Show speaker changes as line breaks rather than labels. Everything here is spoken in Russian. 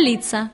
столица.